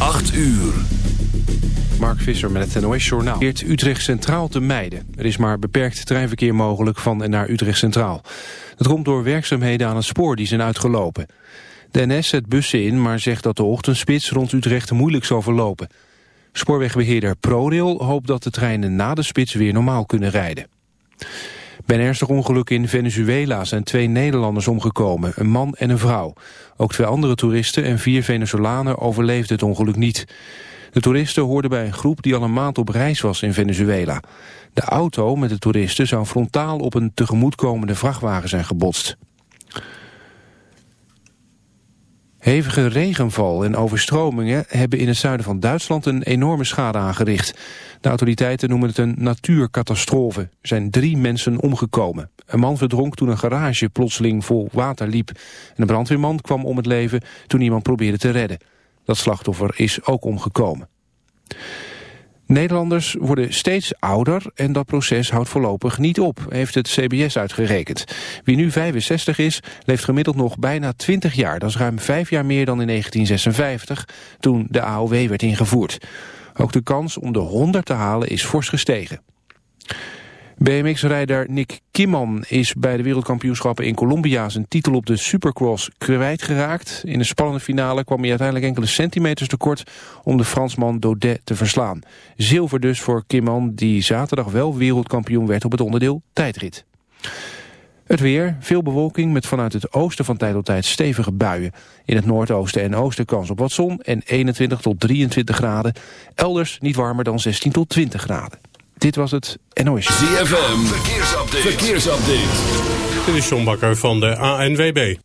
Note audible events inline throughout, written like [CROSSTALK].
8 uur. Mark Visser met het NOS Journaal. Probeert Utrecht Centraal te mijden. Er is maar beperkt treinverkeer mogelijk van en naar Utrecht Centraal. Dat komt door werkzaamheden aan het spoor die zijn uitgelopen. De NS zet bussen in, maar zegt dat de ochtendspits rond Utrecht moeilijk zal verlopen. Spoorwegbeheerder ProRail hoopt dat de treinen na de spits weer normaal kunnen rijden. Bij een ernstig ongeluk in Venezuela zijn twee Nederlanders omgekomen, een man en een vrouw. Ook twee andere toeristen en vier Venezolanen overleefden het ongeluk niet. De toeristen hoorden bij een groep die al een maand op reis was in Venezuela. De auto met de toeristen zou frontaal op een tegemoetkomende vrachtwagen zijn gebotst. Hevige regenval en overstromingen hebben in het zuiden van Duitsland een enorme schade aangericht. De autoriteiten noemen het een natuurcatastrofe. Er zijn drie mensen omgekomen. Een man verdronk toen een garage plotseling vol water liep. En een brandweerman kwam om het leven toen iemand probeerde te redden. Dat slachtoffer is ook omgekomen. Nederlanders worden steeds ouder en dat proces houdt voorlopig niet op, heeft het CBS uitgerekend. Wie nu 65 is, leeft gemiddeld nog bijna 20 jaar. Dat is ruim 5 jaar meer dan in 1956, toen de AOW werd ingevoerd. Ook de kans om de 100 te halen is fors gestegen. BMX-rijder Nick Kimman is bij de wereldkampioenschappen in Colombia zijn titel op de Supercross kwijtgeraakt. In de spannende finale kwam hij uiteindelijk enkele centimeters tekort om de Fransman Daudet te verslaan. Zilver dus voor Kimman die zaterdag wel wereldkampioen werd op het onderdeel tijdrit. Het weer, veel bewolking met vanuit het oosten van tijd tot tijd stevige buien. In het noordoosten en oosten kans op wat zon en 21 tot 23 graden. Elders niet warmer dan 16 tot 20 graden. Dit was het NOS. ZFM, verkeersupdate. verkeersupdate. Dit is John Bakker van de ANWB.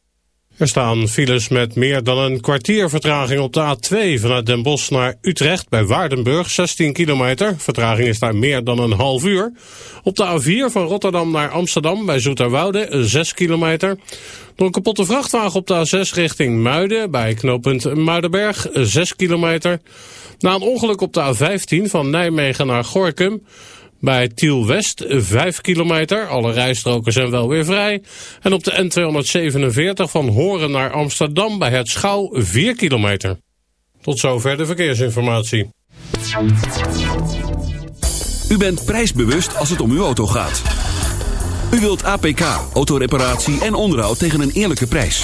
Er staan files met meer dan een kwartier vertraging op de A2 vanuit Den Bosch naar Utrecht bij Waardenburg, 16 kilometer. Vertraging is daar meer dan een half uur. Op de A4 van Rotterdam naar Amsterdam bij Zoeterwoude, 6 kilometer. Door een kapotte vrachtwagen op de A6 richting Muiden bij knooppunt Muidenberg, 6 kilometer. Na een ongeluk op de A15 van Nijmegen naar Gorkum bij Tiel West 5 kilometer. Alle rijstroken zijn wel weer vrij. En op de N247 van Horen naar Amsterdam bij het Schouw 4 kilometer. Tot zover de verkeersinformatie. U bent prijsbewust als het om uw auto gaat. U wilt APK, autoreparatie en onderhoud tegen een eerlijke prijs.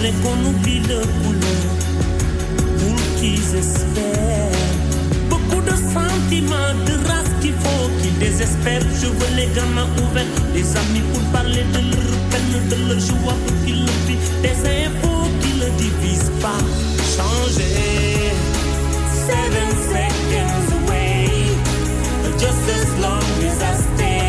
J'aimerais qu'on oublie le pour qu'ils espèrent. Beaucoup de sentiments, de race qu'il faut qu'ils désespèrent. Je veux les gamins ouverts, des amis pour parler de leur peine, de leur joie pour qu'ils le vivent. Des infos qui ne divisent pas. Changer. Seven seconds away, just as long as I stay.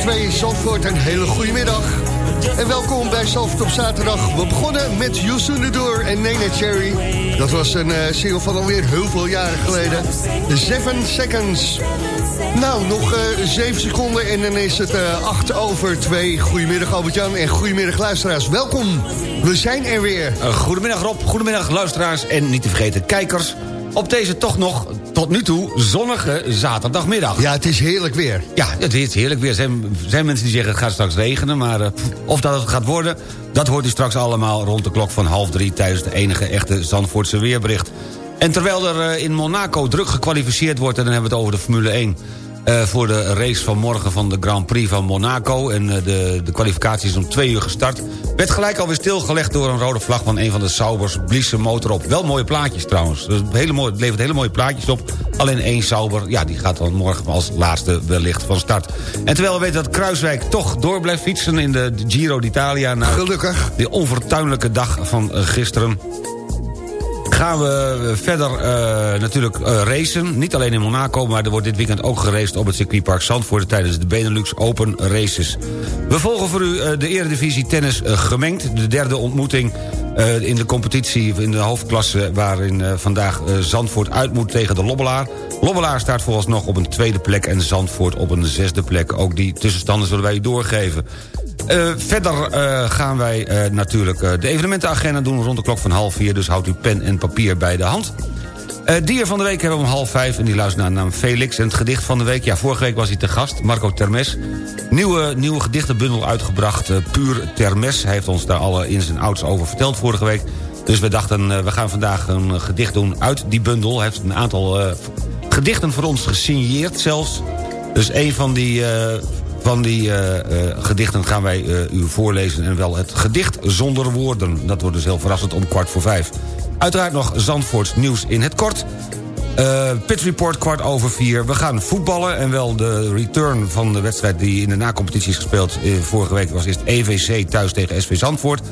7 over 2 in. Een hele goede middag. En welkom bij Zandvoort op zaterdag. We begonnen met Youssou Door en Nene Cherry. Dat was een eh single van alweer heel veel jaren geleden. 7 Seconds. Nou, nog eh 7 seconden en dan is het eh 8 over 2. Goedemiddag Albert-Jan en goedemiddag luisteraars. Welkom. We zijn er weer. Uh, goedemiddag Rob, goedemiddag luisteraars en niet te vergeten kijkers... op deze toch nog tot nu toe zonnige zaterdagmiddag. Ja, het is heerlijk weer. Ja, het is heerlijk weer. Er zijn, zijn mensen die zeggen het gaat straks regenen... maar eh, of dat het gaat worden, dat hoort u straks allemaal... rond de klok van half drie tijdens de enige echte Zandvoortse weerbericht. En terwijl er eh, in Monaco druk gekwalificeerd wordt... en dan hebben we het over de Formule 1... eh, voor de race van morgen van de Grand Prix van Monaco. En eh, de, de kwalificatie is om twee uur gestart. Werd gelijk alweer stilgelegd door een rode vlag van een van de Saubers. Blies zijn motor op. Wel mooie plaatjes trouwens. Dus hele het levert hele mooie plaatjes op. Alleen één Sauber, ja, die gaat dan morgen als laatste wellicht van start. En terwijl we weten dat Kruiswijk toch door blijft fietsen... in de Giro d'Italia... na Gelukkig. de onfortuinlijke dag van eh, gisteren gaan we verder eh, natuurlijk eh, racen. Niet alleen in Monaco, maar er wordt dit weekend ook geraced... op het circuitpark Zandvoort tijdens de Benelux Open Races. We volgen voor u eh, de eredivisie tennis gemengd. De derde ontmoeting in de competitie in de hoofdklasse... waarin vandaag Zandvoort uit moet tegen de Lobbelaar. Lobbelaar staat vooralsnog op een tweede plek... en Zandvoort op een zesde plek. Ook die tussenstanden zullen wij u doorgeven. Eh, verder eh, gaan wij eh, natuurlijk de evenementenagenda doen rond de klok van half vier. Dus houdt u pen en papier bij de hand. Dier van de week hebben we om half vijf en die luistert naar naam Felix. En het gedicht van de week, ja, vorige week was hij te gast, Marco Termes. Nieuwe, nieuwe gedichtenbundel uitgebracht, Puur Termes. Hij heeft ons daar alle ins en outs over verteld vorige week. Dus we dachten, we gaan vandaag een gedicht doen uit die bundel. Hij heeft een aantal gedichten voor ons gesigneerd zelfs. Dus een van die, van die eh, eh, gedichten gaan wij eh, u voorlezen... en wel het gedicht zonder woorden. Dat wordt dus heel verrassend om kwart voor vijf. Uiteraard nog Zandvoorts nieuws in het kort... Eh Pit Report kwart over vier. We gaan voetballen en wel de return van de wedstrijd... die in de nacompetitie is gespeeld. Vorige week was eerst EVC thuis tegen SV Zandvoort.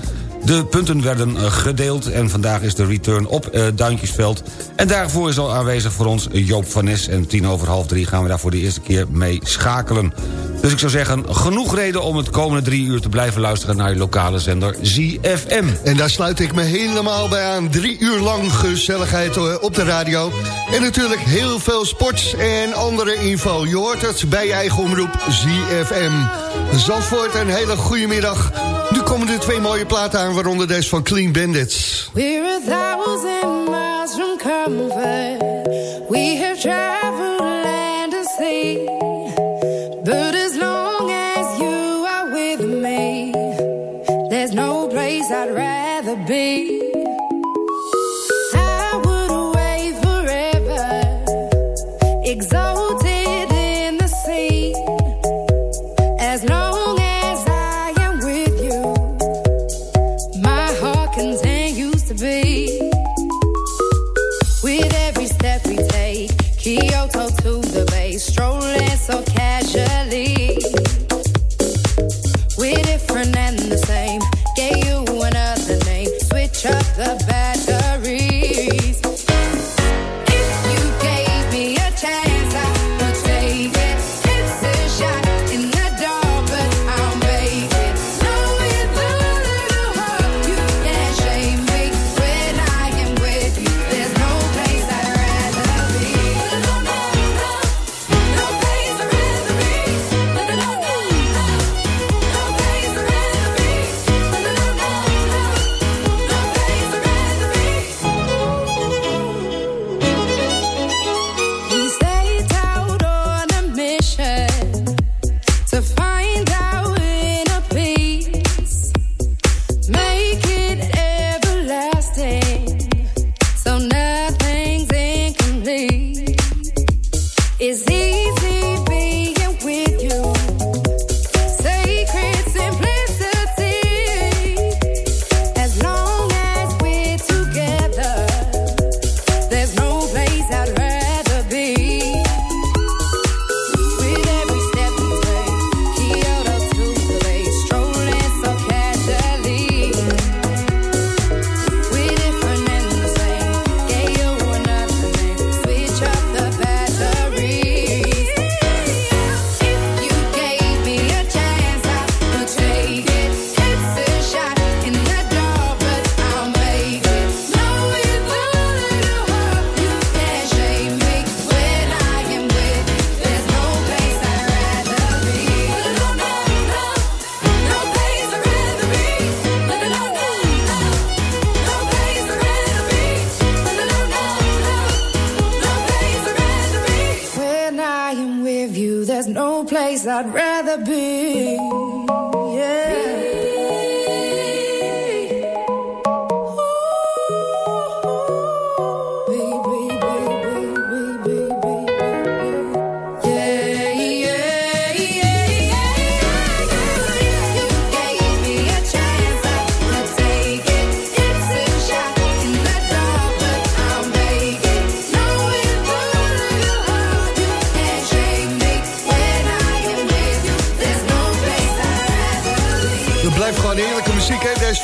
De punten werden eh, gedeeld en vandaag is de return op eh, Duintjesveld. En daarvoor is al aanwezig voor ons Joop van Nes. En tien over half drie gaan we daar voor de eerste keer mee schakelen. Dus ik zou zeggen, genoeg reden om het komende drie uur te blijven luisteren... naar je lokale zender ZFM. En daar sluit ik me helemaal bij aan. Drie uur lang gezelligheid eh, op de radio. En natuurlijk heel veel sports en andere info. Je hoort het bij je eigen omroep ZFM. Zandvoort, een hele goede middag. Komen er twee mooie platen aan, waaronder deze van Clean Bandits. We're a thousand miles from comfort. We have traveled land and sea. But as long as you are with me, there's no place I'd rather be. I'd rather be.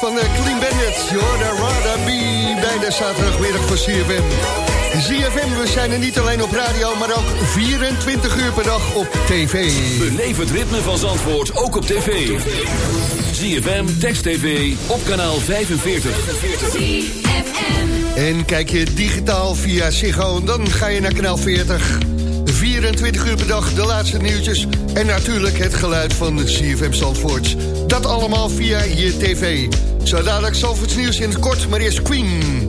Van eh, Clean Bandit. Je hoorde Rada B bij de zaterdagmiddag van CFM. ZFM, we zijn er niet alleen op radio, maar ook 24 uur per dag op tv. Beleef het ritme van Zandvoort ook op tv. ZFM, Text TV, op kanaal 45. En kijk je digitaal via Ziggo, dan ga je naar kanaal 40. 24 uur per dag, de laatste nieuwtjes. En natuurlijk het geluid van CFM Zandvoort. Dat allemaal via je tv. Zo dadelijk Zandvoorts nieuws in het kort, maar eerst Queen.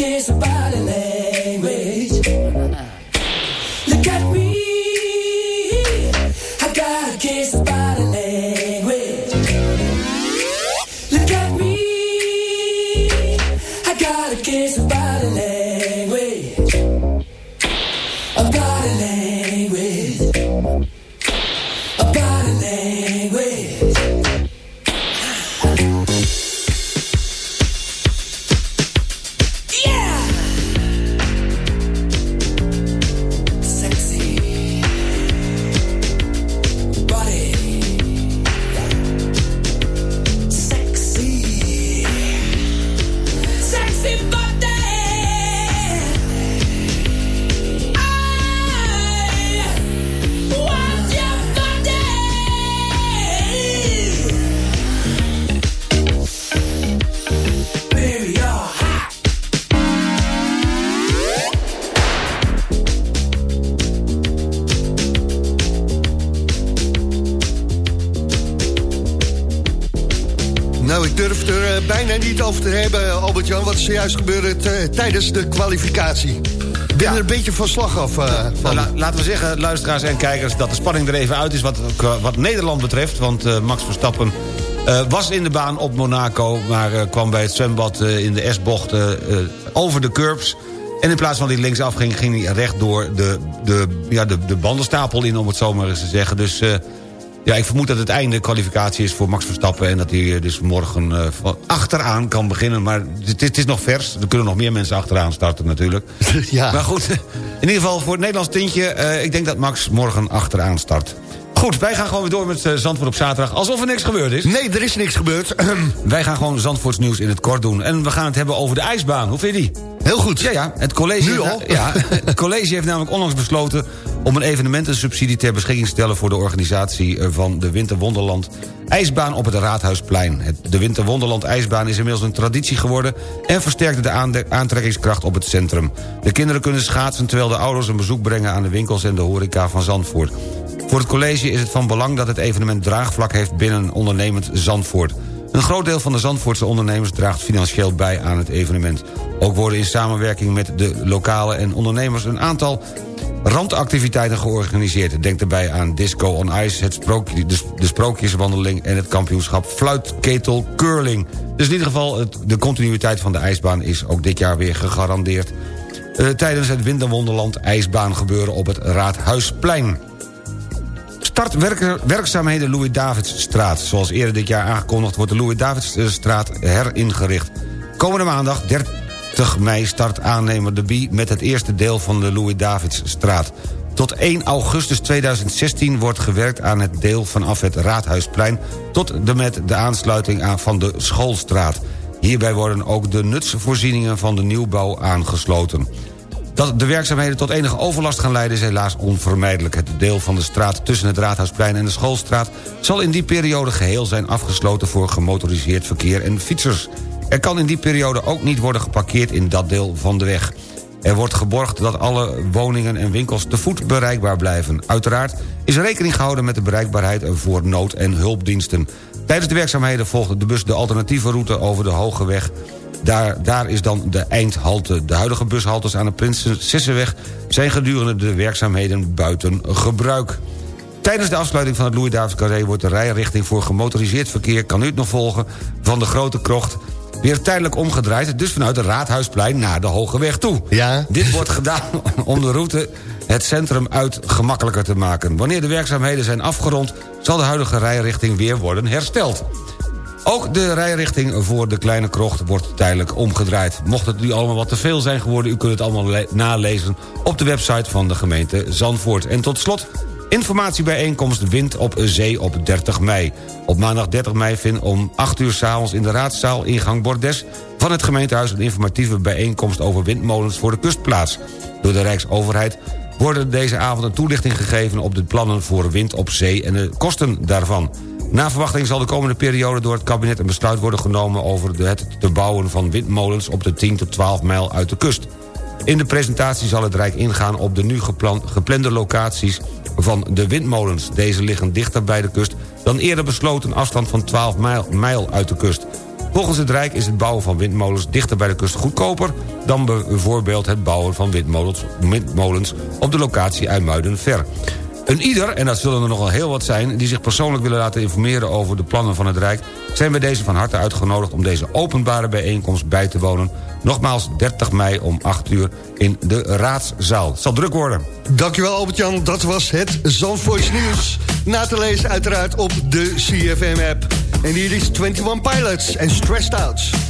kiss about zojuist gebeurde eh, tijdens de kwalificatie. Ik ben er een beetje van slag af eh, Nou, van. la- laten we zeggen, luisteraars en kijkers... dat de spanning er even uit is wat, wat Nederland betreft. Want eh, Max Verstappen eh, was in de baan op Monaco... maar eh, kwam bij het zwembad eh, in de S-bocht eh, eh, over de curbs... En in plaats van dat hij linksaf ging, ging hij recht door de, de, ja, de, de bandenstapel in, om het zo maar eens te zeggen. Dus eh, ja, ik vermoed dat het einde kwalificatie is voor Max Verstappen... en dat hij eh, dus morgen eh, achteraan kan beginnen. Maar het, het is nog vers, er kunnen nog meer mensen achteraan starten natuurlijk. [LAUGHS] ja. Maar goed, in ieder geval voor het Nederlands tintje... eh, ik denk dat Max morgen achteraan start. Goed, wij gaan gewoon weer door met Zandvoort op zaterdag... alsof er niks gebeurd is. Nee, er is niks gebeurd. Wij gaan gewoon Zandvoorts nieuws in het kort doen. En we gaan het hebben over de ijsbaan. Hoe vind je die? Heel goed. Ja, ja. Het college, Nu al? [LAUGHS] ja, het college heeft namelijk onlangs besloten... om een evenementensubsidie ter beschikking te stellen... voor de organisatie eh, van de Winterwonderland IJsbaan op het Raadhuisplein. De Winterwonderland IJsbaan is inmiddels een traditie geworden... en versterkt de aantrekkingskracht op het centrum. De kinderen kunnen schaatsen terwijl de ouders een bezoek brengen... aan de winkels en de horeca van Zandvoort. Voor het college is het van belang dat het evenement draagvlak heeft... binnen ondernemend Zandvoort. Een groot deel van de Zandvoortse ondernemers draagt financieel bij aan het evenement. Ook worden in samenwerking met de lokale en ondernemers... een aantal randactiviteiten georganiseerd. Denk daarbij aan Disco on Ice, het de, de sprookjeswandeling... en het kampioenschap Fluitketel Curling. Dus in ieder geval, de continuïteit van de ijsbaan is ook dit jaar weer gegarandeerd... eh, tijdens het Winterwonderland ijsbaan gebeuren op het Raadhuisplein. Start werk- werkzaamheden Louis Davidsstraat. Zoals eerder dit jaar aangekondigd wordt de Louis Davidsstraat heringericht. Komende maandag 30 mei start aannemer De Bie... met het eerste deel van de Louis Davidsstraat. Tot 1 augustus 2016 wordt gewerkt aan het deel vanaf het Raadhuisplein... tot de met de aansluiting aan van de Schoolstraat. Hierbij worden ook de nutsvoorzieningen van de nieuwbouw aangesloten. Dat de werkzaamheden tot enige overlast gaan leiden is helaas onvermijdelijk. Het deel van de straat tussen het Raadhuisplein en de Schoolstraat... zal in die periode geheel zijn afgesloten voor gemotoriseerd verkeer en fietsers. Er kan in die periode ook niet worden geparkeerd in dat deel van de weg. Er wordt geborgd dat alle woningen en winkels te voet bereikbaar blijven. Uiteraard is rekening gehouden met de bereikbaarheid voor nood- en hulpdiensten. Tijdens de werkzaamheden volgt de bus de alternatieve route over de Hoge Weg... Daar, daar is dan de eindhalte. De huidige bushaltes aan de Prinsesseweg... zijn gedurende de werkzaamheden buiten gebruik. Tijdens de afsluiting van het Louis Davids Carré... wordt de rijrichting voor gemotoriseerd verkeer... kan u het nog volgen van de Grote Krocht... weer tijdelijk omgedraaid, dus vanuit de Raadhuisplein naar de Hoge Weg toe. Ja. Dit wordt gedaan [LAUGHS] om de route het centrum uit gemakkelijker te maken. Wanneer de werkzaamheden zijn afgerond... zal de huidige rijrichting weer worden hersteld. Ook de rijrichting voor de Kleine Krocht wordt tijdelijk omgedraaid. Mocht het nu allemaal wat te veel zijn geworden... u kunt het allemaal le- nalezen op de website van de gemeente Zandvoort. En tot slot informatiebijeenkomst Wind op Zee op 30 mei. Op maandag 30 mei vindt om 8 uur s'avonds in de raadzaal ingang Bordes... van het gemeentehuis een informatieve bijeenkomst over windmolens voor de kust plaats. Door de Rijksoverheid worden deze avond een toelichting gegeven... op de plannen voor wind op zee en de kosten daarvan. Na verwachting zal de komende periode door het kabinet een besluit worden genomen... over het te bouwen van windmolens op de 10 tot 12 mijl uit de kust. In de presentatie zal het Rijk ingaan op de nu geplan- geplande locaties van de windmolens. Deze liggen dichter bij de kust dan eerder besloten afstand van 12 mijl, mijl uit de kust. Volgens het Rijk is het bouwen van windmolens dichter bij de kust goedkoper... dan bijvoorbeeld het bouwen van windmolens, windmolens op de locatie IJmuiden-Ver. Een ieder, en dat zullen er nogal heel wat zijn... die zich persoonlijk willen laten informeren over de plannen van het Rijk... zijn bij deze van harte uitgenodigd om deze openbare bijeenkomst bij te wonen. Nogmaals 30 mei om 8 uur in de Raadszaal. Het zal druk worden. Dankjewel Albert-Jan, dat was het Zandvoorts nieuws. Na te lezen uiteraard op de CFM-app. En hier is 21 Pilots en Stressed Out.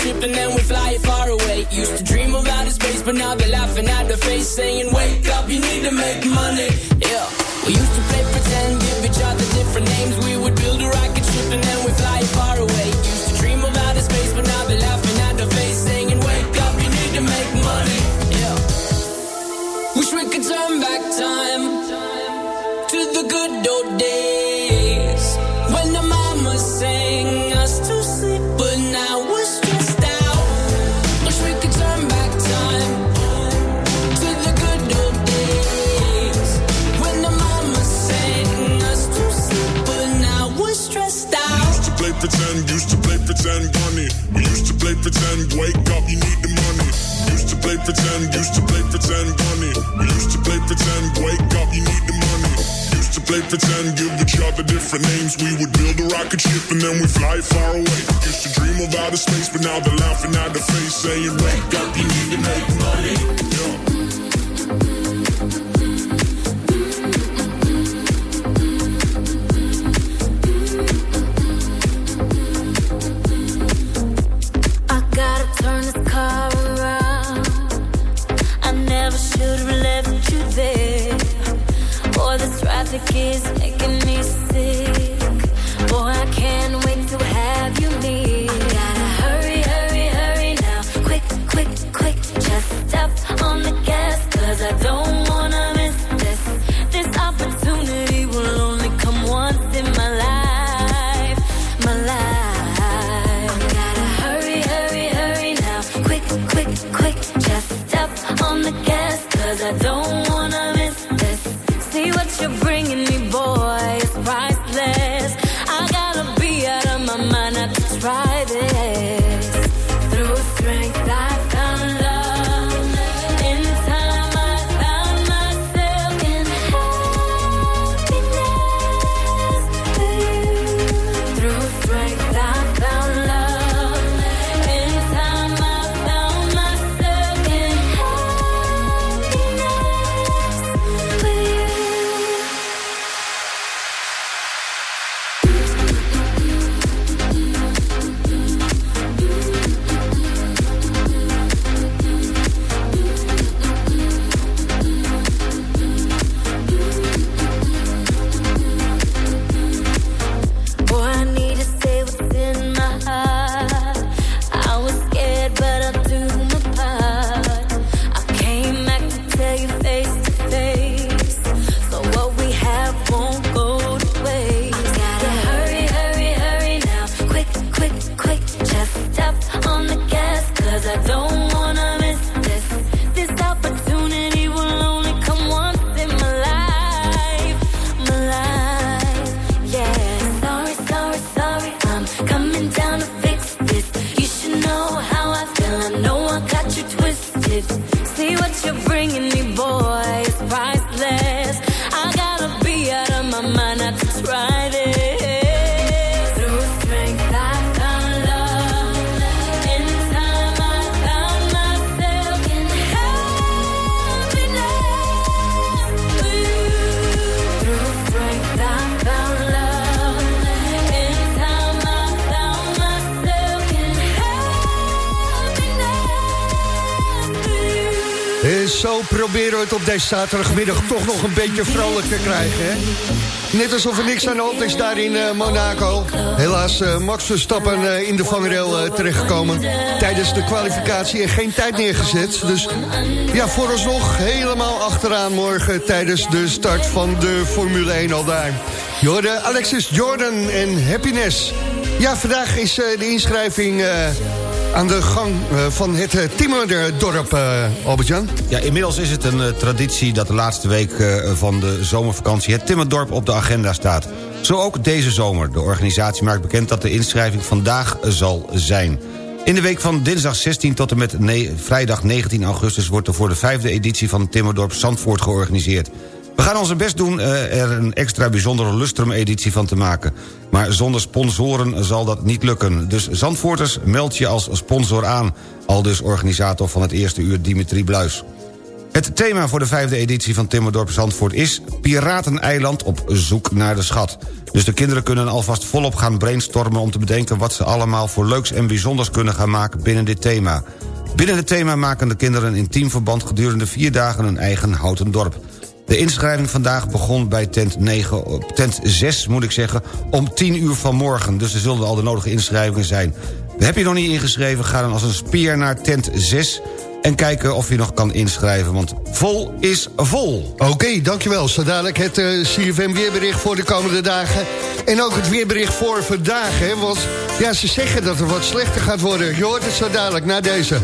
ship and then we fly it far away. Used to dream of outer space, but now they're laughing at the face, saying, Wake up, you need to make money. Yeah. We used to play pretend, give each other different names. We would build a rocket ship and then pretend, wake up, you need the money. Used to play pretend, used to play pretend, bunny. We used to play pretend, wake up, you need the money. Used to play pretend, give each other different names. We would build a rocket ship and then we fly far away. Used to dream of outer space, but now they're laughing at the face, saying, wake up, you need to make money. Yeah. Traffic is making me sick. Boy, I can't wait to have you near. Gotta hurry, hurry, hurry now. Quick, quick, quick. Just step on the gas, cause I don't wanna miss this. This opportunity will only come once in my life. My life. Gotta hurry, hurry, hurry now. Quick, quick, quick. Just step on the gas, cause I don't zo proberen we het op deze zaterdagmiddag toch nog een beetje vrolijk te krijgen. Hè? Net alsof er niks aan de hand is daar in eh, Monaco. Helaas eh, Max Verstappen eh, in de vangrail terechtgekomen tijdens de kwalificatie en geen tijd neergezet. Dus ja, vooralsnog helemaal achteraan morgen tijdens de start van de Formule 1 al daar. Alexis Jordan en Happiness. Ja, vandaag is de inschrijving aan de gang eh, van het uh, Timmerdorp, eh Albert-Jan. Ja, inmiddels is het een eh, traditie dat de laatste week eh, van de zomervakantie... het Timmerdorp op de agenda staat. Zo ook deze zomer. De organisatie maakt bekend dat de inschrijving vandaag eh, zal zijn. In de week van dinsdag 16 tot en met vrijdag 19 augustus... wordt er voor de vijfde editie van Timmerdorp Zandvoort georganiseerd. We gaan onze best doen eh, er een extra bijzondere Lustrum-editie van te maken. Maar zonder sponsoren zal dat niet lukken. Dus Zandvoorters, meld je als sponsor aan. Al dus organisator van het eerste uur Dimitri Bluis. Het thema voor de vijfde editie van Timmerdorp Zandvoort is... Pirateneiland op zoek naar de schat. Dus de kinderen kunnen alvast volop gaan brainstormen... om te bedenken wat ze allemaal voor leuks en bijzonders kunnen gaan maken binnen dit thema. Binnen het thema maken de kinderen in teamverband gedurende vier dagen een eigen houten dorp. De inschrijving vandaag begon bij tent, 9, op tent 6, moet ik zeggen, om 10 uur vanmorgen. Dus er zullen al de nodige inschrijvingen zijn. Heb je nog niet ingeschreven, ga dan als een speer naar tent 6... en kijken of je nog kan inschrijven, want vol is vol. Oké, dankjewel. Zo dadelijk het eh, CFM weerbericht voor de komende dagen. En ook het weerbericht voor vandaag. Hè, want ja, ze zeggen dat het wat slechter gaat worden. Je hoort het zo dadelijk na deze.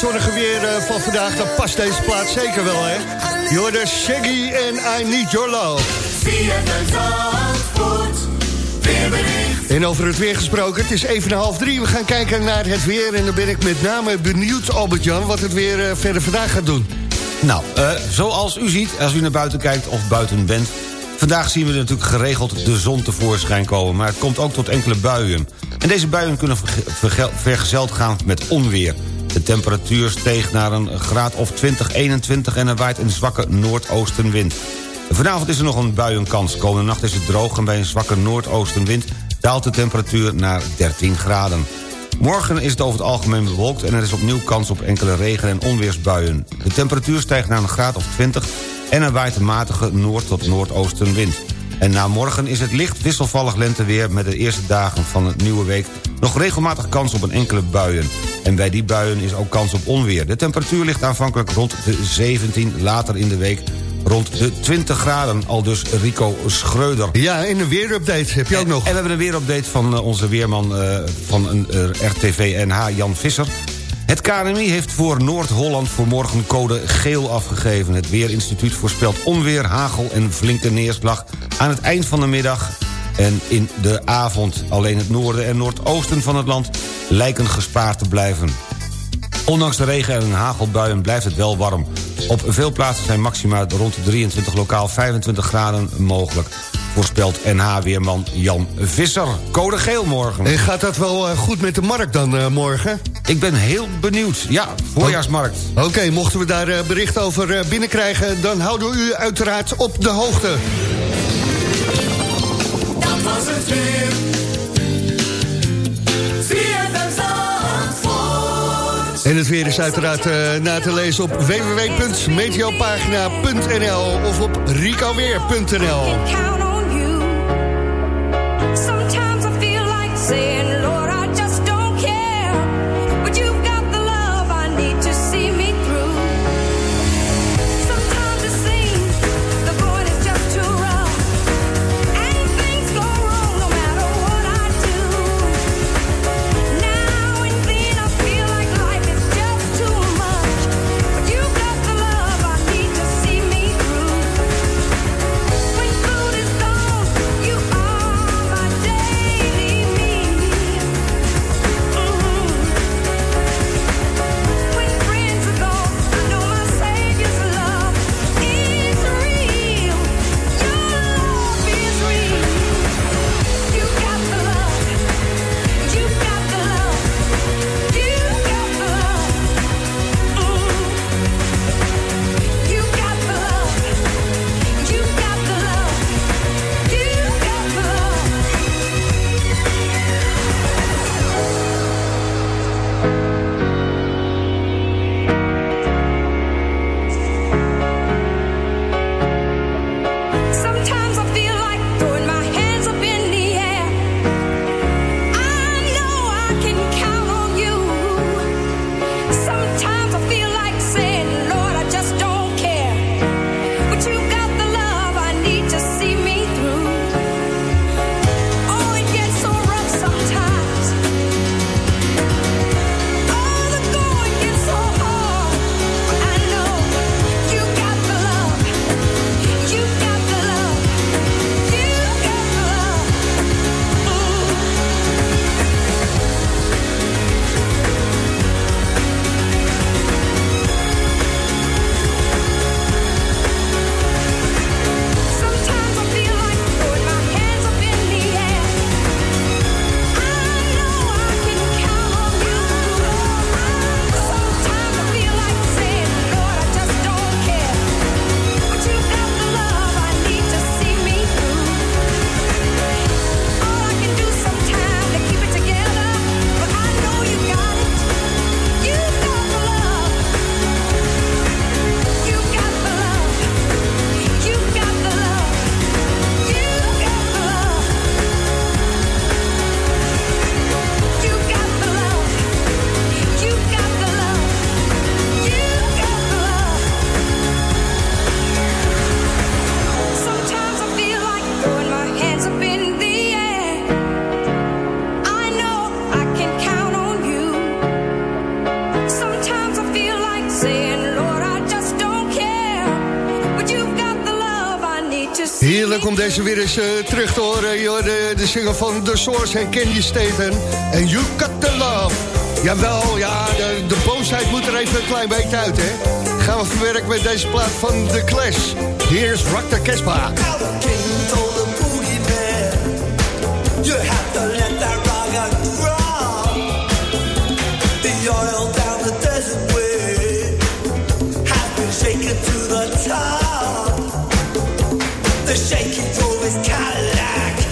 Zonnige weer eh, van vandaag, dan past deze plaat zeker wel, hè? Je hoorde Shaggy en I Need Your Love. En over het weer gesproken, het is even half drie. We gaan kijken naar het weer en dan ben ik met name benieuwd, Albert-Jan... wat het weer eh, verder vandaag gaat doen. Nou, eh, zoals u ziet, als u naar buiten kijkt of buiten bent... vandaag zien we natuurlijk geregeld de zon tevoorschijn komen... maar het komt ook tot enkele buien. En deze buien kunnen verge- verge- vergezeld gaan met onweer. De temperatuur steeg naar een graad of 20, 21... en er waait een zwakke noordoostenwind. Vanavond is er nog een buienkans. Komende nacht is het droog en bij een zwakke noordoostenwind... daalt de temperatuur naar 13 graden. Morgen is het over het algemeen bewolkt... en er is opnieuw kans op enkele regen- en onweersbuien. De temperatuur stijgt naar een graad of 20... en er waait een matige noord- tot noordoostenwind. En na morgen is het licht wisselvallig lenteweer... met de eerste dagen van de nieuwe week... nog regelmatig kans op een enkele buien. En bij die buien is ook kans op onweer. De temperatuur ligt aanvankelijk rond de 17, later in de week rond de 20 graden. Al dus Rico Schreuder. Ja, en een weerupdate heb je ook nog. En we hebben een weerupdate van eh, onze weerman eh, van een eh, RTV NH, Jan Visser. Het KNMI heeft voor Noord-Holland voor morgen code geel afgegeven. Het Weerinstituut voorspelt onweer, hagel en flinke neerslag... aan het eind van de middag en in de avond. Alleen het noorden en noordoosten van het land lijken gespaard te blijven. Ondanks de regen en hagelbuien blijft het wel warm. Op veel plaatsen zijn maxima rond de 23 lokaal 25 graden mogelijk. Voorspelt NH-weerman Jan Visser. Code geel morgen. En gaat dat wel eh, goed met de markt dan eh, morgen? Ik ben heel benieuwd. Ja, voorjaarsmarkt. Oké, mochten we daar eh, bericht over eh, binnenkrijgen... dan houden we u uiteraard op de hoogte. Dat was het weer. En het weer is uiteraard eh, na te lezen op www.meteopagina.nl of op ricoweer.nl. weer eens eh, terug te horen. Joh, de, de single van The Source en Candy Staten. En You Got The Love. Jawel, ja, de, de boosheid moet er even een klein beetje uit, hè. Gaan we verwerken met deze plaat van The Clash. Hier is Rock the. You have to let that drop. The oil down the desert way has been shaken to the top. The shaky drove his Cadillac.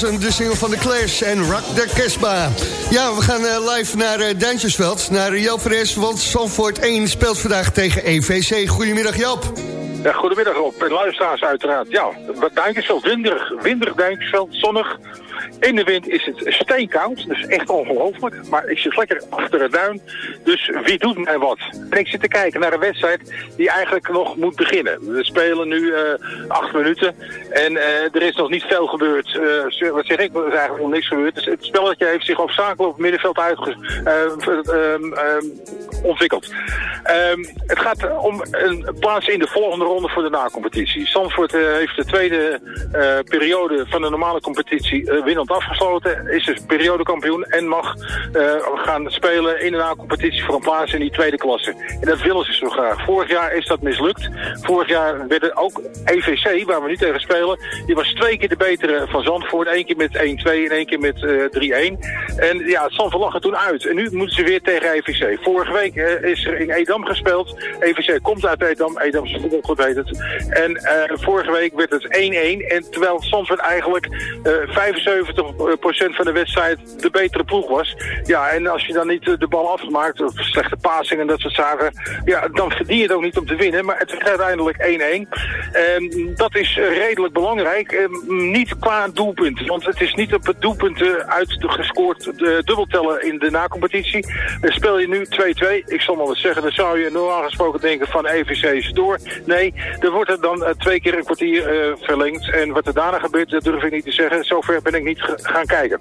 De single van The Clash en Rock the Casbah. Ja, we gaan eh, live naar uh, Duintjesveld, naar Joop Fres, want Zandvoort 1 speelt vandaag tegen EVC. Goedemiddag Joop. Ja, goedemiddag Rob en luisteraars uiteraard. Ja, Duinkensveld, winderig, winderig Duinkensveld, zonnig. In de wind is het steenkoud, dus echt ongelooflijk. Maar ik zit lekker achter het duin, dus wie doet mij wat? En ik zit te kijken naar een wedstrijd die eigenlijk nog moet beginnen. We spelen nu eh, acht minuten en eh, er is nog niet veel gebeurd. Eh, wat zeg ik, er is eigenlijk nog niks gebeurd. Dus het spelletje heeft zich hoofdzakelijk op het middenveld uitge eh, ehm, ehm, ontwikkeld. Ehm, het gaat om een plaats in de volgende ronde voor de na-competitie. Heeft de tweede periode van de normale competitie eh, afgesloten. Is dus periodekampioen en mag eh, gaan spelen in de na-competitie voor een plaats in die tweede klasse. En dat willen ze zo graag. Vorig jaar is dat mislukt. Vorig jaar werden ook EVC, waar we nu tegen spelen, die was twee keer de betere van Zandvoort. Eén keer met 1-2 en één keer met eh 3-1. En ja, Zandvoort lag er toen uit. En nu moeten ze weer tegen EVC. Vorige week eh, is er in Edam gespeeld. EVC komt uit Edam. Edamse voetbal, goed weet het. En eh, vorige week werd het 1-1. En terwijl Zandvoort eigenlijk eh 75 90% van de wedstrijd de betere ploeg was. Ja, en als je dan niet eh, de bal afmaakt, of slechte passing en dat soort zaken, ja, dan verdien je het ook niet om te winnen. Maar het werd uiteindelijk 1-1. Ehm, dat is eh, redelijk belangrijk. Ehm, niet qua doelpunten, want het is niet op het doelpunten uit de gescoord dubbeltellen in de nacompetitie. Dan speel je nu 2-2. Ik zal maar wat zeggen, dan zou je normaal gesproken denken van EVC is door. Nee, er wordt er dan eh, twee keer een kwartier eh, verlengd. En wat er daarna gebeurt, dat durf ik niet te zeggen. Zover ben ik niet gaan kijken.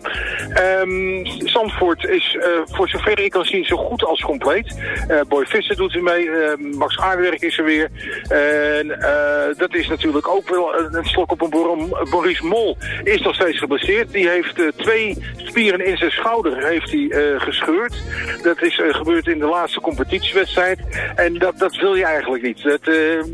Ehm Zandvoort is eh, voor zover ik kan zien zo goed als compleet. Eh, Boy Visser doet er mee. eh, Max Aardewerk is er weer. En eh, dat is natuurlijk ook wel een, slok op een borrel. Maurice Mol is nog steeds geblesseerd. Die heeft twee spieren in zijn schouder heeft hij, gescheurd. Dat is gebeurd in de laatste competitiewedstrijd. En dat, dat wil je eigenlijk niet. Dat,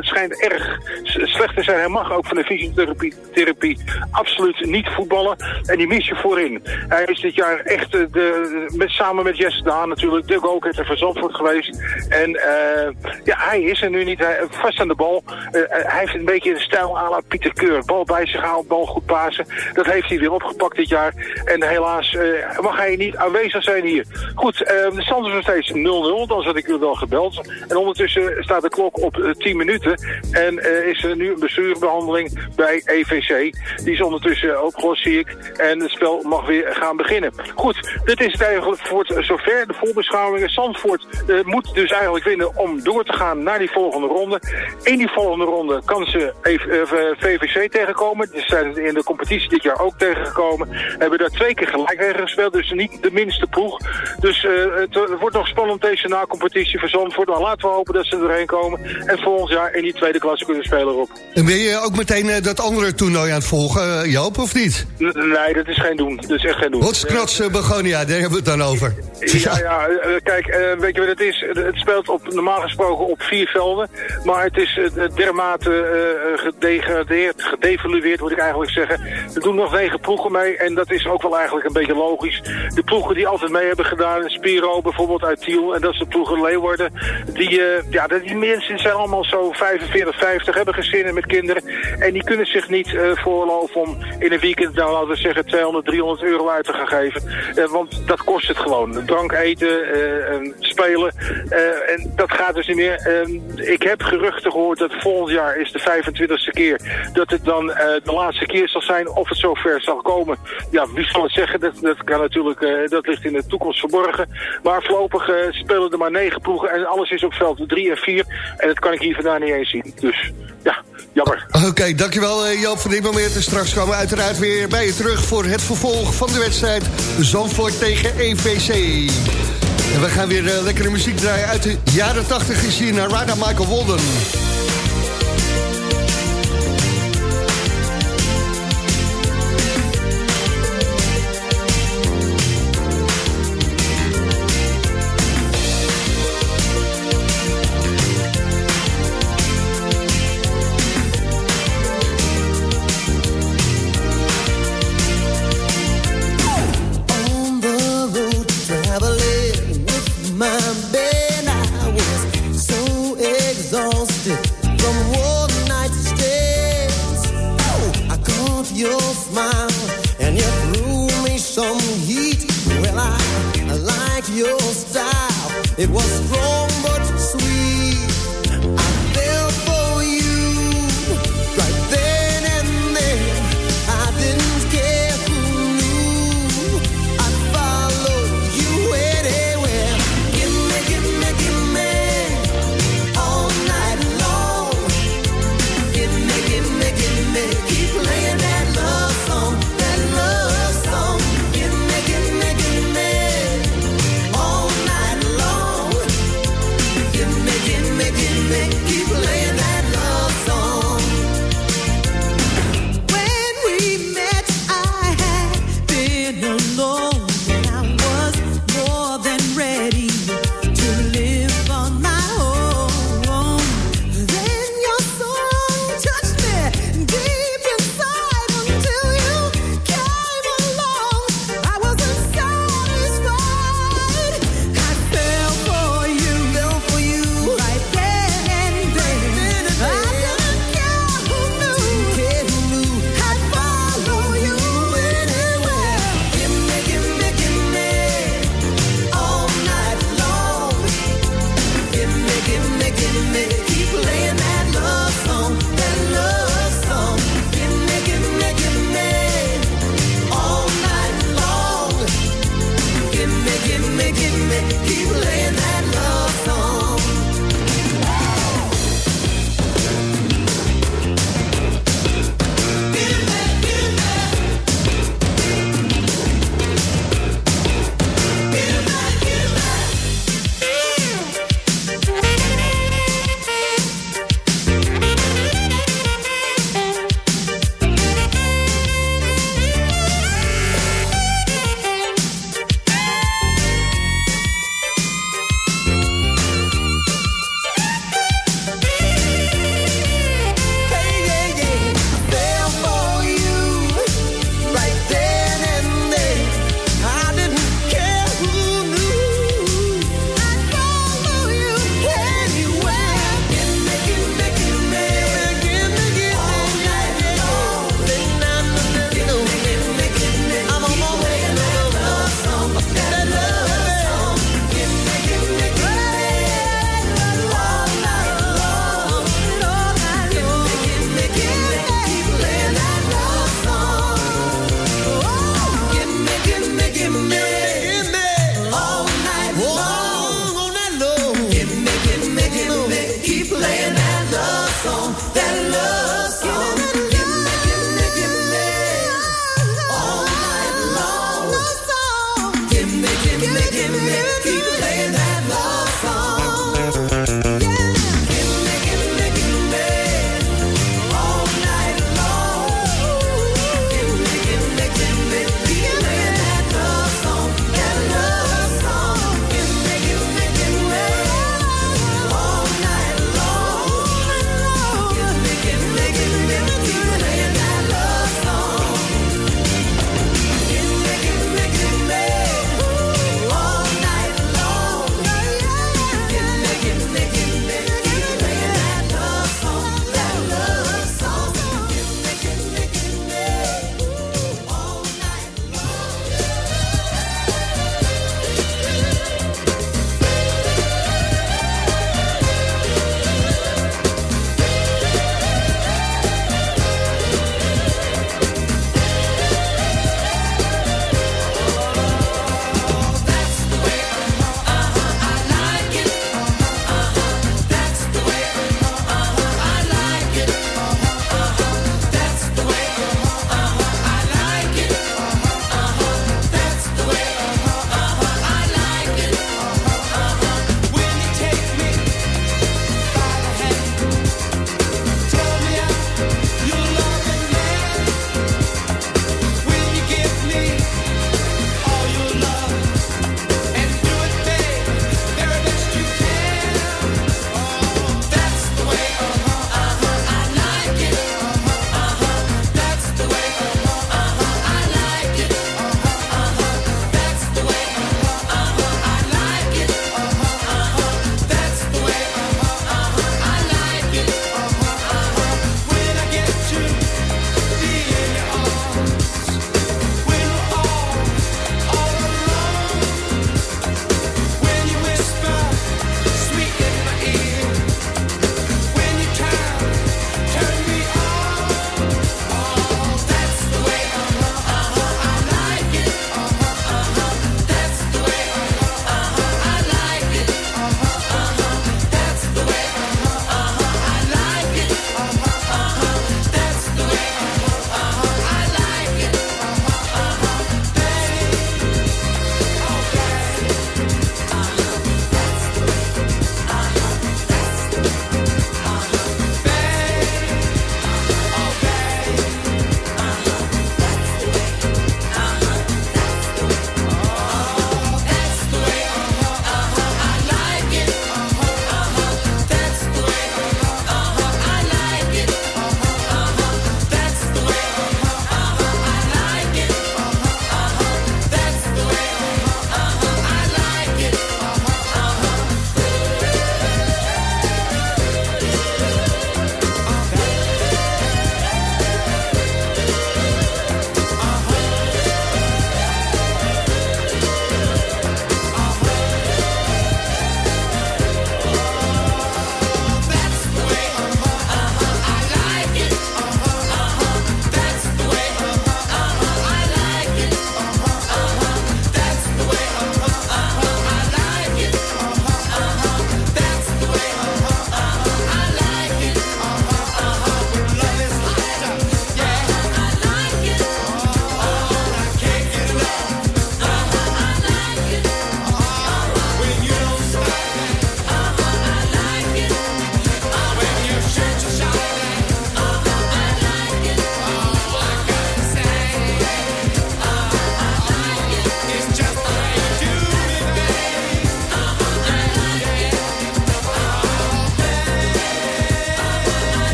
schijnt erg slecht te zijn. Hij mag ook van de fysiotherapie therapie absoluut niet voetballen. En die mis je voorin. Hij is dit jaar echt eh, de, met, samen met Jesse Daan natuurlijk de go-getter van Zandvoort geweest. En eh, ja, hij is er nu niet. Hij, vast aan de bal. Eh, hij heeft een beetje de stijl à la Pieter Keur. Bal bij zich houden, bal goed pasen. Dat heeft hij weer opgepakt dit jaar. En helaas mag hij niet aanwezig zijn hier. Goed, eh, de stand is nog steeds 0-0. Dan had ik u wel gebeld. En ondertussen staat de klok op eh, 10 minuten. En is er nu een bestuurbehandeling bij EVC. Die is ondertussen opgelost, zie ik. En het spel mag weer gaan beginnen. Goed, dit is het eigenlijk voor het zover. De voorbeschouwingen. Zandvoort eh, moet dus eigenlijk winnen om door te gaan naar die volgende ronde. In die volgende ronde kan ze EV- eh, VVC tegenkomen. Die zijn in de competitie dit jaar ook tegengekomen. Hebben daar twee keer gelijk tegen gespeeld. Dus niet de minste ploeg. Dus eh, het, wordt nog spannend deze na-competitie voor Zandvoort. Maar laten we hopen dat ze erheen komen. En volgend jaar in die tweede klasse kunnen spelen op. En ben je ook meteen dat andere toernooi aan het volgen, Joop, of niet? N- Nee, dat is geen doen. Dat is echt geen doen. Hotsknots uh, Begonia, daar hebben we het dan over. Ja, ja, eh, kijk, eh, weet je wat het is? Het speelt op, normaal gesproken op vier velden. Maar het is eh, dermate eh, gedegradeerd, gedevalueerd moet ik eigenlijk zeggen. Er doen nog negen ploegen mee en dat is ook wel eigenlijk een beetje logisch. De ploegen die altijd mee hebben gedaan, Spiro bijvoorbeeld uit Tiel en dat is de ploegen Leeuwarden. Die, eh, ja, die mensen zijn allemaal zo 45, 50, hebben gezinnen met kinderen. En die kunnen zich niet eh voorloven om in een weekend, nou laten we zeggen 200, 300 euro uit te gaan geven. Eh, want dat kost het gewoon. Drank eten, eh, en spelen. eh, en dat gaat dus niet meer. Eh, ik heb geruchten gehoord dat volgend jaar is de 25ste keer dat het dan eh, de laatste keer zal zijn of het zover zal komen. Ja, wie zal het zeggen? Dat, dat kan natuurlijk, eh, dat ligt in de toekomst verborgen. Maar voorlopig eh, spelen er maar negen ploegen en alles is op veld 3 en 4. En dat kan ik hier vandaan niet eens zien. Dus ja, jammer. Oké, dankjewel eh, Joop voor dit. En straks komen we uiteraard weer bij je terug voor het vervolg van de wedstrijd Zandvoort tegen EVC. En we gaan weer eh, lekkere muziek draaien uit de jaren 80 is hier naar Rada Michael Walden. Your style. It was strong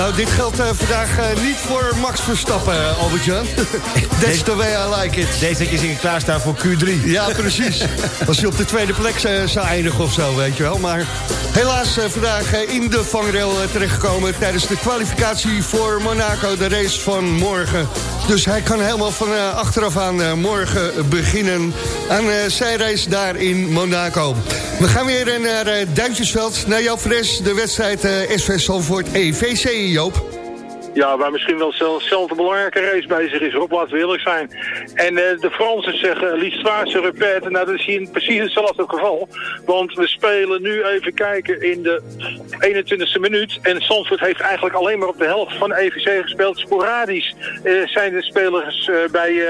Nou, dit geldt eh, vandaag eh, niet voor Max Verstappen, uh, Albert-Jan. That's the way I like it. Deze je zich klaarstaan voor Q3. Ja, precies. [LAUGHS] Als je op de tweede plek eh, zou eindigen of zo, weet je wel. Maar helaas eh, vandaag eh, in de vangrail eh, terechtgekomen... tijdens de kwalificatie voor Monaco, de race van morgen. Dus hij kan helemaal van eh, achteraf aan eh, morgen beginnen... aan eh, zijn race daar in Monaco. We gaan weer naar Duintjesveld, naar Joop Fres... de wedstrijd SV Zandvoort EVC, Joop. Ja, waar misschien wel zelfs zelf een belangrijke race bezig is, Rob, laten we eerlijk zijn. En eh, de Fransen zeggen, l'histoire se. Nou, dat is hier precies hetzelfde geval. Want we spelen nu even kijken in de 21ste minuut. En Zandvoort heeft eigenlijk alleen maar op de helft van EVC gespeeld. Sporadisch eh, zijn de spelers eh, bij,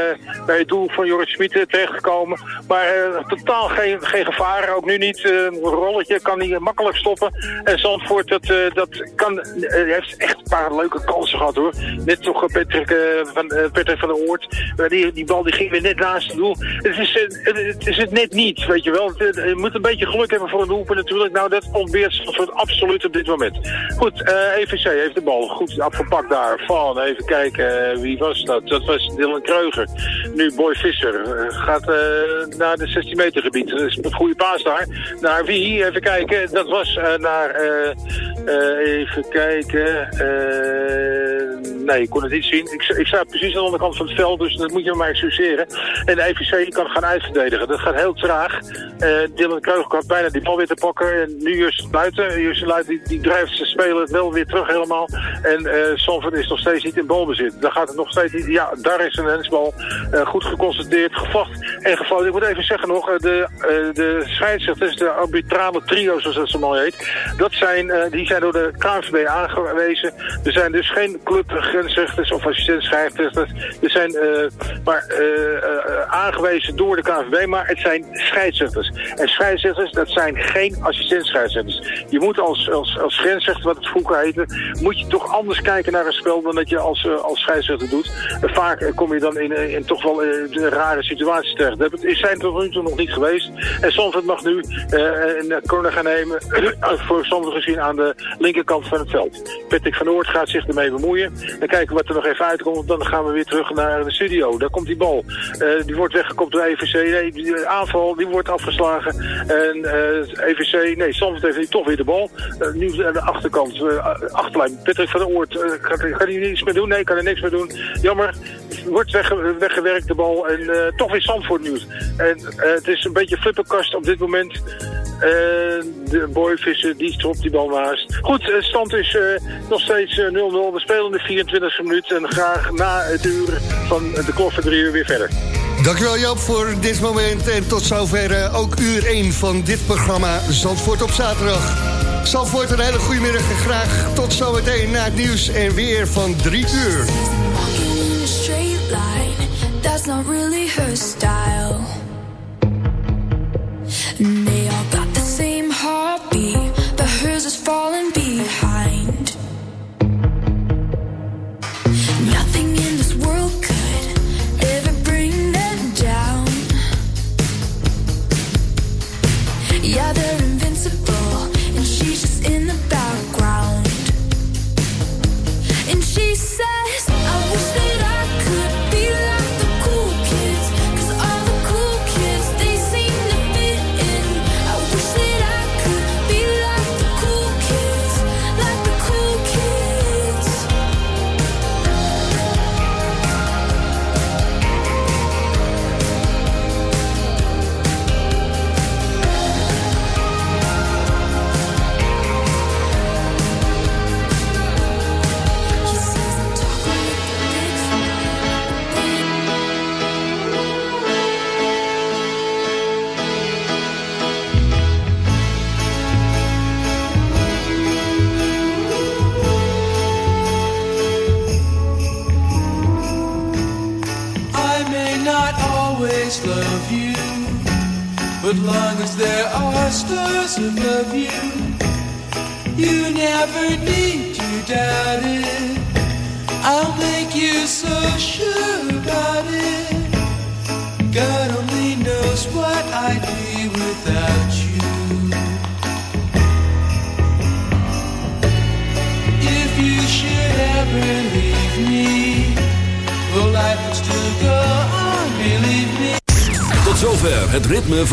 bij het doel van Joris Smit terechtgekomen. Maar totaal geen, geen gevaar, ook nu niet. Een rolletje kan hij makkelijk stoppen. En Zandvoort, dat, dat kan, heeft echt een paar leuke kansen gehad hoor. Net toch eh, Patrick, eh, van, eh, Patrick van der Oort. Eh, die, die bal die ging weer net naast het doel. Het is, het, het is het net niet, weet je wel. Het- Je moet een beetje geluk hebben voor een doelpunt natuurlijk. Nou, dat ontbeert Zandvoort absoluut op dit moment. Goed, EVC heeft de bal goed afgepakt daar. Van, even kijken, wie was dat? Dat was Dylan Kreuger. Nu Boy Visser gaat naar de 16 meter gebied. Dat is een goede paas daar. Naar wie? Even kijken. Dat was naar, even kijken. Eh, nee, ik kon het niet zien. Ik, ik sta precies aan de andere kant van het veld, dus dat moet je maar excuseren. En de EVC kan gaan uitverdedigen. Dat gaat heel traag. Eh Dylan Kreuger kan bijna die bal weer te pakken. En nu Justin Luiten. Justin Luiten die, die drijft zijn speler wel weer terug helemaal. En eh Sanford is nog steeds niet in balbezit. Daar gaat het nog steeds niet. Ja, daar is een hensbal. Goed geconstateerd, gevacht en gefloten. Ik moet even zeggen nog, de, eh, de scheidsrechters, de arbitrale trio zoals dat zo mooi heet. Dat zijn, die zijn door de KNVB aangewezen. Er zijn dus geen clubgrensrechters of assistent-scheidsrechters. Er zijn eh, maar eh, eh, aangewezen door de KNVB, maar het zijn scheidsrechters. En scheidsrechters, dat zijn geen assistent-scheidsrechters. Je moet als, als, als grensrechter, wat het vroeger heette, moet je toch anders kijken naar een spel dan dat je als, als scheidsrechter doet. Vaak kom je dan in, in toch wel rare situaties terecht. Dat zijn tot nu toe nog niet geweest. En Zandvoort mag nu een corner gaan nemen, [COUGHS] voor Zandvoort gezien aan de linkerkant van het veld. Patrick van Oort gaat zich ermee bemoeien. Dan kijken wat er nog even uitkomt. Dan gaan we weer terug naar de studio. Daar komt die bal. Eh, die wordt weggekopt door EVC. Nee, die aanval die wordt afgeslagen. En eh, EVC, nee, Zandvoort heeft toch weer de bal. Eh, nu aan de achterkant, eh, achterlijn. Patrick van Oort, eh, gaat, hij niets meer doen? Nee, kan er niks meer doen. Jammer. Wordt wegge- weggewerkt de bal. En eh, toch weer Zandvoort nieuws. En eh, het is een beetje flipperkast op dit moment. Eh, de boyvissen, die stropt die bal naast. Goed, stand is eh, nog steeds eh, 0-0. De 24e minuut en graag na het uur van de klok van drie uur weer verder. Dankjewel Joop voor dit moment. En tot zover eh, ook uur 1 van dit programma Zandvoort op zaterdag. Zandvoort een hele goede middag en graag tot zometeen na het nieuws en weer van 3 uur. Walking in a straight line, that's not really her style. And they all got the same heartbeat, but hers